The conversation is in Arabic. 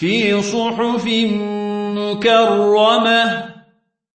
في صحف مكرمة